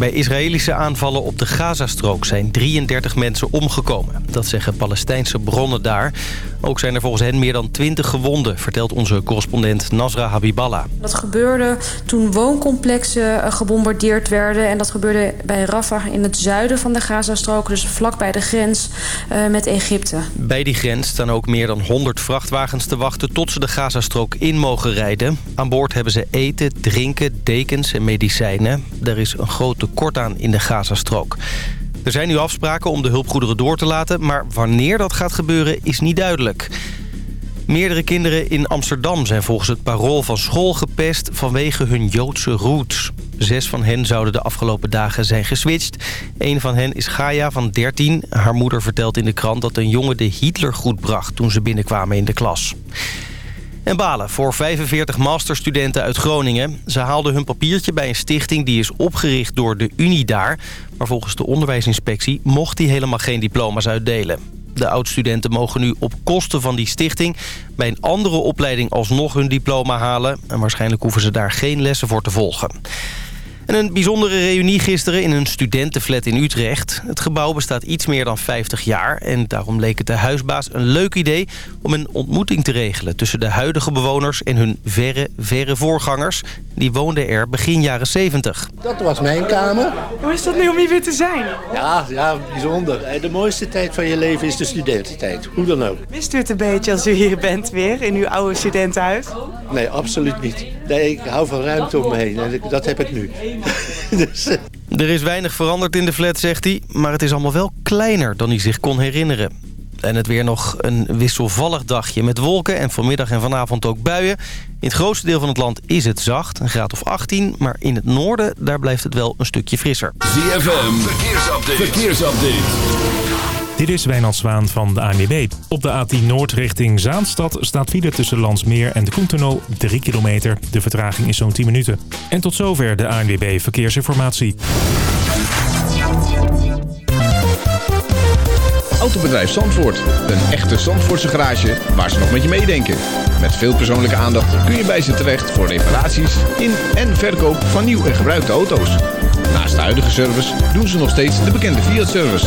Bij Israëlische aanvallen op de Gazastrook zijn 33 mensen omgekomen. Dat zeggen Palestijnse bronnen daar. Ook zijn er volgens hen meer dan 20 gewonden, vertelt onze correspondent Nasra Habiballah. Dat gebeurde toen wooncomplexen eh, gebombardeerd werden. En dat gebeurde bij Rafah in het zuiden van de Gazastrook. Dus vlak bij de grens uh, met Egypte. Bij die grens staan ook meer dan 100 vrachtwagens te wachten tot ze de Gazastrook in mogen rijden. Aan boord hebben ze eten, drinken, dekens en medicijnen. Er is een groot tekort aan in de Gazastrook. Er zijn nu afspraken om de hulpgoederen door te laten... maar wanneer dat gaat gebeuren is niet duidelijk. Meerdere kinderen in Amsterdam zijn volgens het parool van school gepest... vanwege hun Joodse roots. Zes van hen zouden de afgelopen dagen zijn geswitcht. Een van hen is Gaia van 13. Haar moeder vertelt in de krant dat een jongen de Hitlergroet bracht... toen ze binnenkwamen in de klas. En balen voor 45 masterstudenten uit Groningen. Ze haalden hun papiertje bij een stichting die is opgericht door de Unie daar. Maar volgens de onderwijsinspectie mocht die helemaal geen diploma's uitdelen. De oud-studenten mogen nu op kosten van die stichting... bij een andere opleiding alsnog hun diploma halen. En waarschijnlijk hoeven ze daar geen lessen voor te volgen. En een bijzondere reunie gisteren in een studentenflat in Utrecht. Het gebouw bestaat iets meer dan 50 jaar. En daarom leek het de huisbaas een leuk idee om een ontmoeting te regelen... tussen de huidige bewoners en hun verre, verre voorgangers. Die woonden er begin jaren 70. Dat was mijn kamer. Hoe is dat nu om hier weer te zijn? Ja, ja, bijzonder. De mooiste tijd van je leven is de studententijd. Hoe dan ook. Mist u het een beetje als u hier bent weer in uw oude studentenhuis? Nee, absoluut niet. Nee, ik hou van ruimte om me heen en dat heb ik nu. Dus, er is weinig veranderd in de flat, zegt hij. Maar het is allemaal wel kleiner dan hij zich kon herinneren. En het weer nog een wisselvallig dagje met wolken en vanmiddag en vanavond ook buien. In het grootste deel van het land is het zacht, een graad of 18. Maar in het noorden, daar blijft het wel een stukje frisser. ZFM, verkeersupdate. verkeersupdate. Dit is Wijnald Zwaan van de ANWB. Op de A10 Noord richting Zaanstad staat file tussen Landsmeer en de Koentunnel 3 kilometer. De vertraging is zo'n 10 minuten. En tot zover de ANWB Verkeersinformatie. Autobedrijf Zandvoort. Een echte Zandvoortse garage waar ze nog met je meedenken. Met veel persoonlijke aandacht kun je bij ze terecht voor reparaties in en verkoop van nieuw en gebruikte auto's. Naast de huidige service doen ze nog steeds de bekende Fiat-service.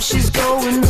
she's going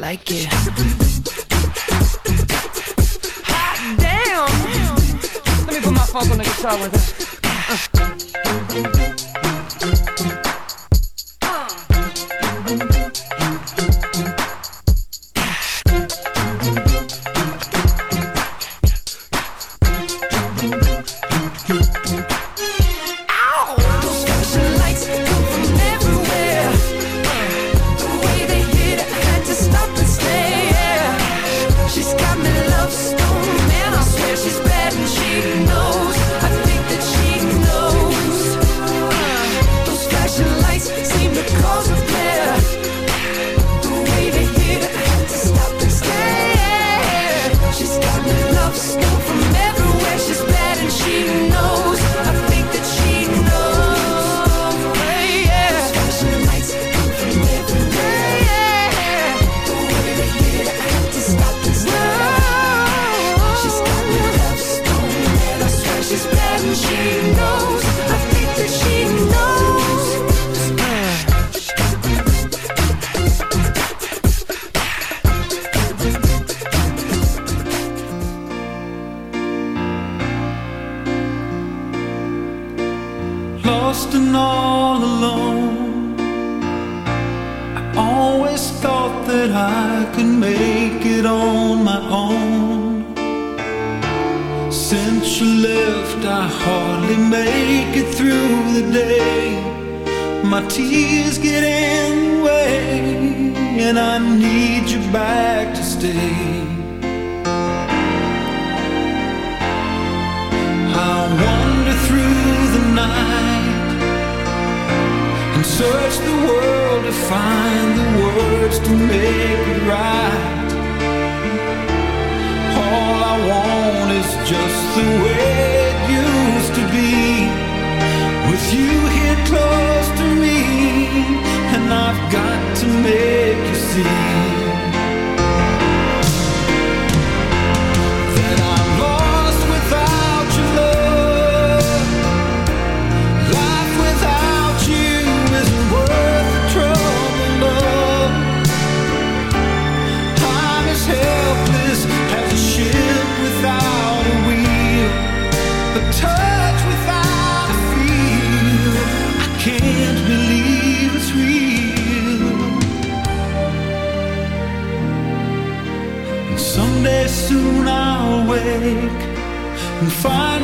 like it. Hot damn! Let me put my funk on the guitar with and search the world to find the words to make it right. All I want is just the way it used to be, with you here close to me, and I've got to make you see. awake and find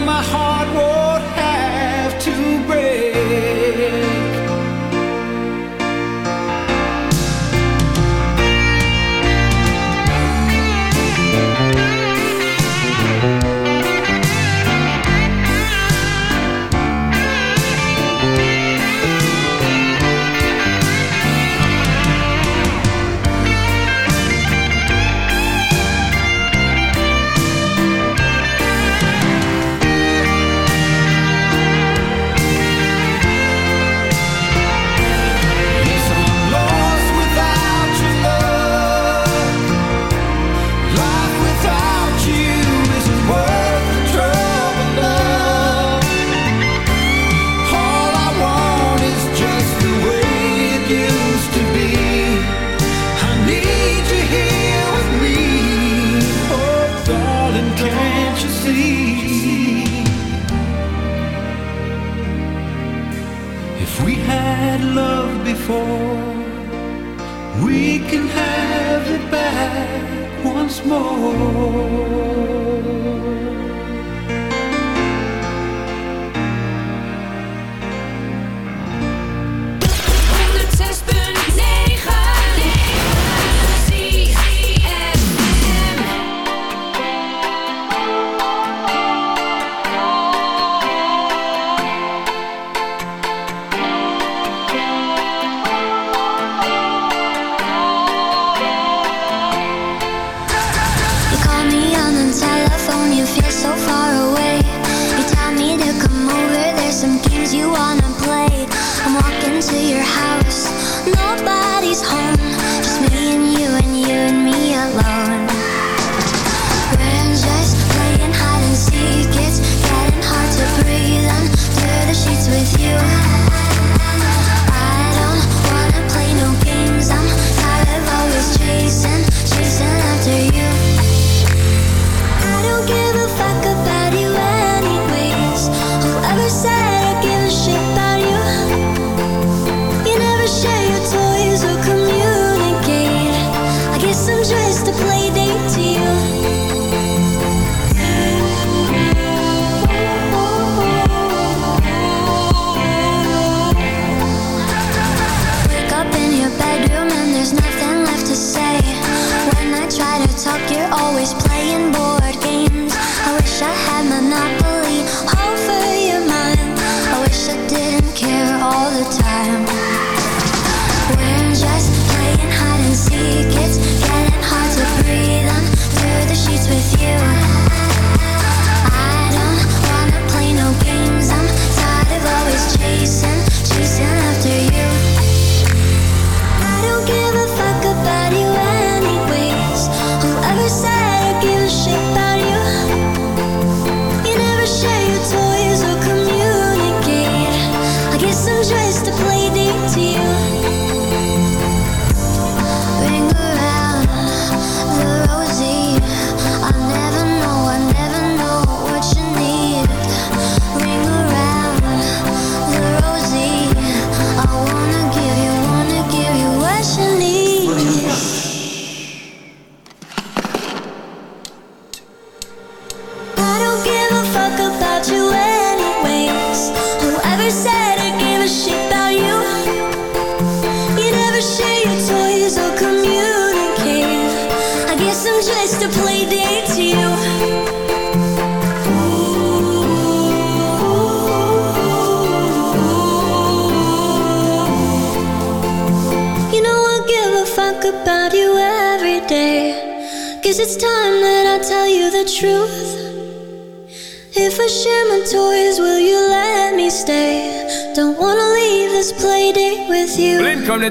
before. We can have it back once more.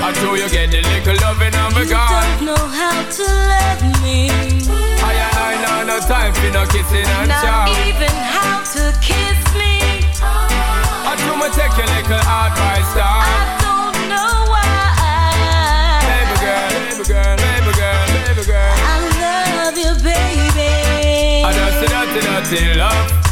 I know you get the little loving on my You don't know how to love me. I and I know no time for no kissing and Not chow. even how to kiss me. I do me take your little advice, I dog. don't know why. Baby girl, baby girl, baby girl, baby girl. I love you, baby. I just see dirty, dirty love.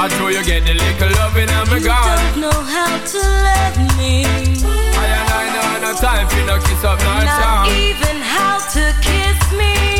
I know you get the little loving and me You don't know how to love me. I and I know no time for no kiss up, no Not charm. even how to kiss me.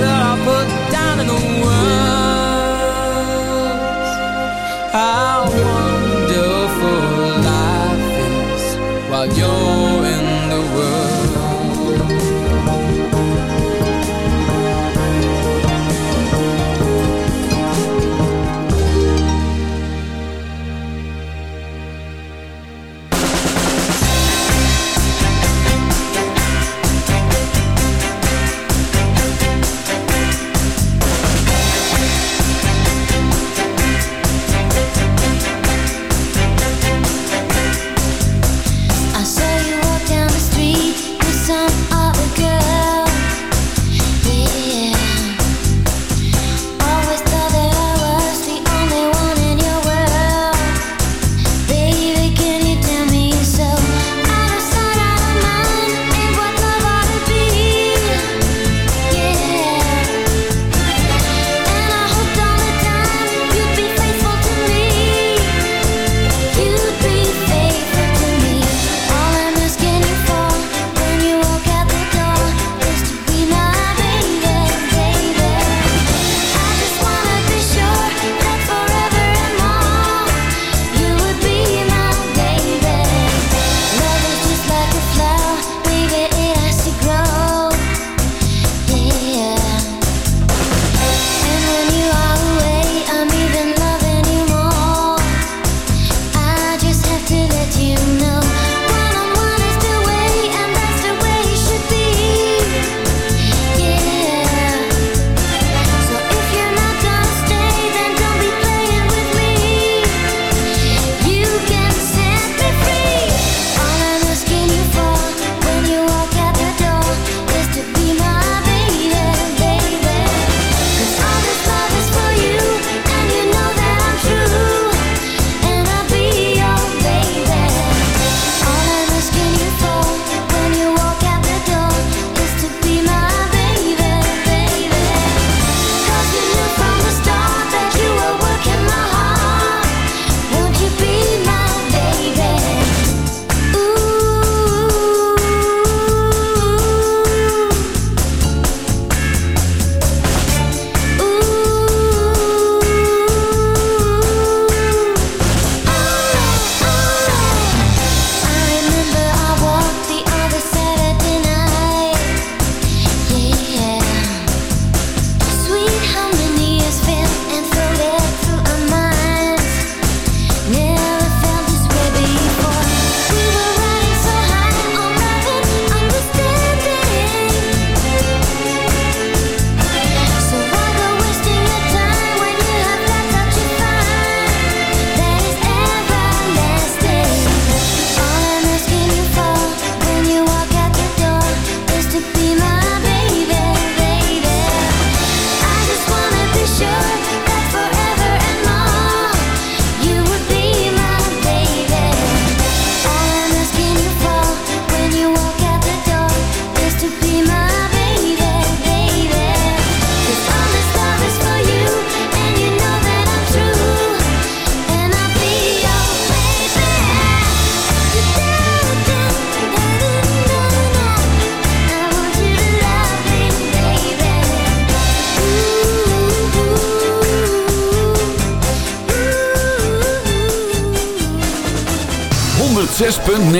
That I put down in the words how wonderful life is while you're 106.9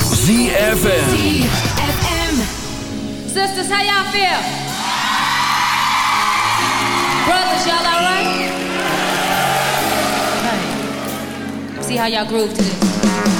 ZFM, Sisters, how y'all feel? Brothers, y'all all right? See how y'all groove to this.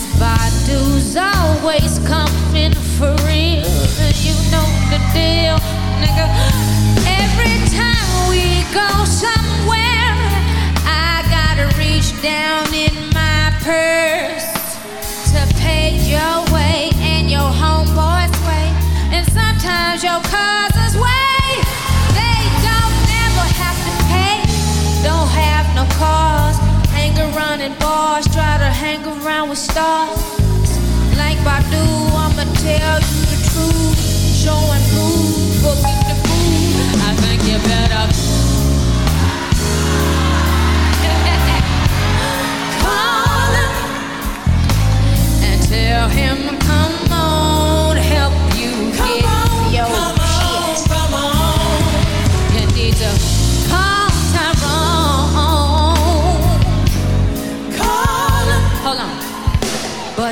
Miss Badu's always coming for real. You know the deal, nigga. Every time we go somewhere, I gotta reach down in my purse to pay your way and your homeboy's way. And sometimes your cousin's way. They don't never have to pay, don't have no in bars, to hang around with stars. Like Badu, I'ma tell you the truth. Showing proof, booking the food. I think you better call him and tell him, come